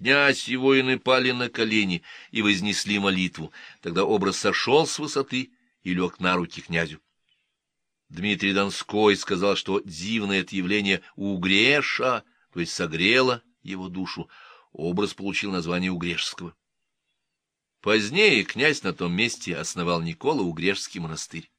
Князь и воины пали на колени и вознесли молитву. Тогда образ сошел с высоты и лег на руки князю. Дмитрий Донской сказал, что дивное это явление угреша, то есть согрело его душу. Образ получил название Угрешского. Позднее князь на том месте основал Никола Угрешский монастырь.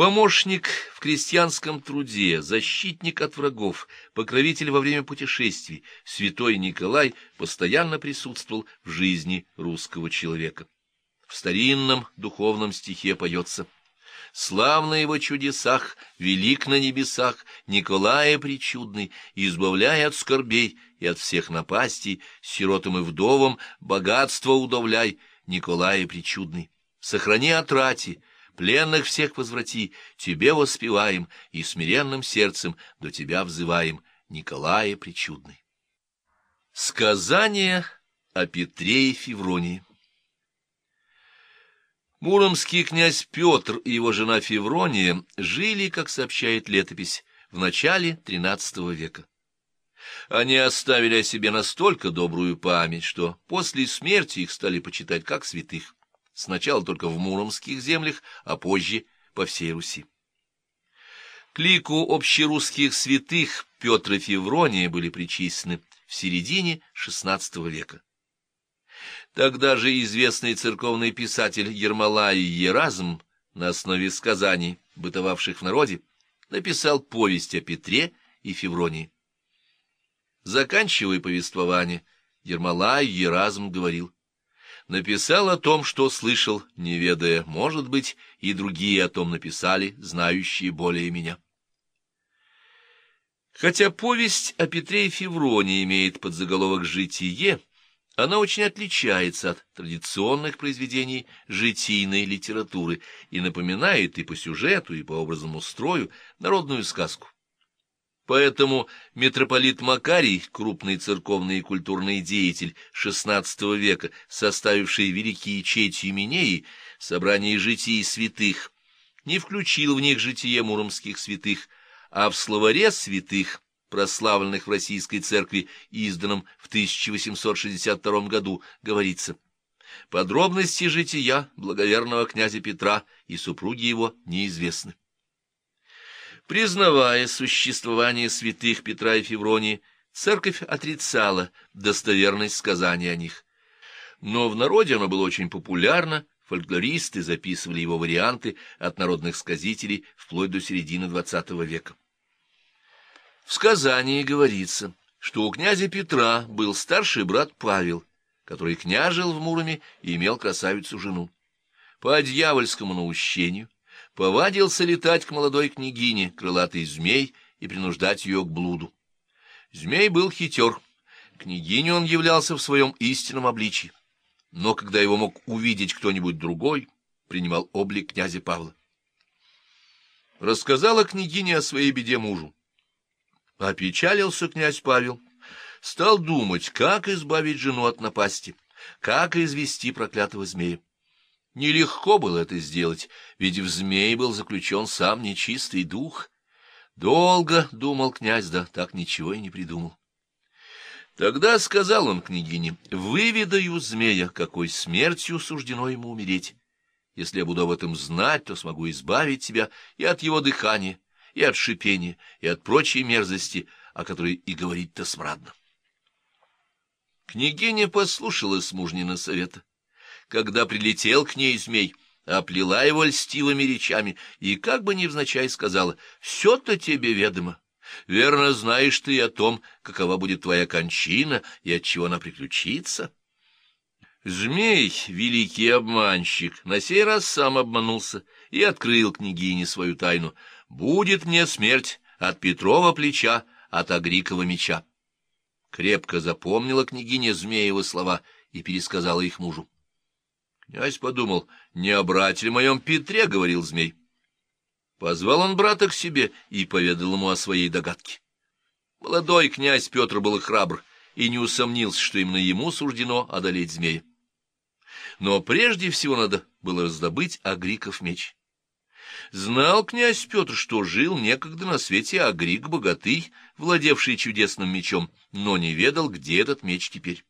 Помощник в крестьянском труде, защитник от врагов, покровитель во время путешествий, святой Николай постоянно присутствовал в жизни русского человека. В старинном духовном стихе поется. «Слав его чудесах, велик на небесах, Николая причудный, избавляй от скорбей и от всех напастей, сиротам и вдовам богатство удавляй, Николая причудный, сохрани от рати, Пленных всех возврати, тебе воспеваем, и смиренным сердцем до тебя взываем, Николая Причудный. Сказание о Петре и Февронии Муромский князь Петр и его жена Феврония жили, как сообщает летопись, в начале XIII века. Они оставили о себе настолько добрую память, что после смерти их стали почитать как святых сначала только в муромских землях, а позже по всей Руси. К лику общерусских святых Петр и Феврония были причислены в середине XVI века. Тогда же известный церковный писатель Ермолай Еразм на основе сказаний, бытовавших в народе, написал повесть о Петре и Февронии. Заканчивая повествование, Ермолай Еразм говорил — написал о том, что слышал, не ведая, может быть, и другие о том написали, знающие более меня. Хотя повесть о Петре и Февроне имеет подзаголовок «Житие», она очень отличается от традиционных произведений житийной литературы и напоминает и по сюжету, и по образному строю народную сказку. Поэтому митрополит Макарий, крупный церковный и культурный деятель XVI века, составивший великие чети Минеи, собрание житий святых, не включил в них житие муромских святых, а в словаре святых, прославленных в Российской церкви, изданном в 1862 году, говорится «Подробности жития благоверного князя Петра и супруги его неизвестны». Признавая существование святых Петра и Февронии, церковь отрицала достоверность сказаний о них. Но в народе оно было очень популярно, фольклористы записывали его варианты от народных сказителей вплоть до середины XX века. В сказании говорится, что у князя Петра был старший брат Павел, который княжил в Муроме и имел красавицу-жену. По дьявольскому наущению повадился летать к молодой княгине, крылатый змей, и принуждать ее к блуду. Змей был хитер, княгиню он являлся в своем истинном обличии, но когда его мог увидеть кто-нибудь другой, принимал облик князя Павла. Рассказала княгиня о своей беде мужу. Опечалился князь Павел, стал думать, как избавить жену от напасти, как извести проклятого змея. Нелегко было это сделать, ведь в змей был заключен сам нечистый дух. Долго думал князь, да так ничего и не придумал. Тогда сказал он княгине, «Выведаю змея, какой смертью суждено ему умереть. Если я буду об этом знать, то смогу избавить тебя и от его дыхания, и от шипения, и от прочей мерзости, о которой и говорить-то смрадно». Княгиня послушалась мужнина совета когда прилетел к ней змей, оплела его льстивыми речами и как бы невзначай сказала, «Все-то тебе ведомо. Верно знаешь ты о том, какова будет твоя кончина и от чего она приключится». Змей, великий обманщик, на сей раз сам обманулся и открыл княгине свою тайну. «Будет мне смерть от Петрова плеча, от Агрикова меча». Крепко запомнила княгиня Змеева слова и пересказала их мужу. Князь подумал, не о брате моем Петре, — говорил змей. Позвал он брата к себе и поведал ему о своей догадке. Молодой князь Петр был храбр и не усомнился, что именно ему суждено одолеть змея. Но прежде всего надо было раздобыть Агриков меч. Знал князь Петр, что жил некогда на свете Агрик богатый, владевший чудесным мечом, но не ведал, где этот меч теперь.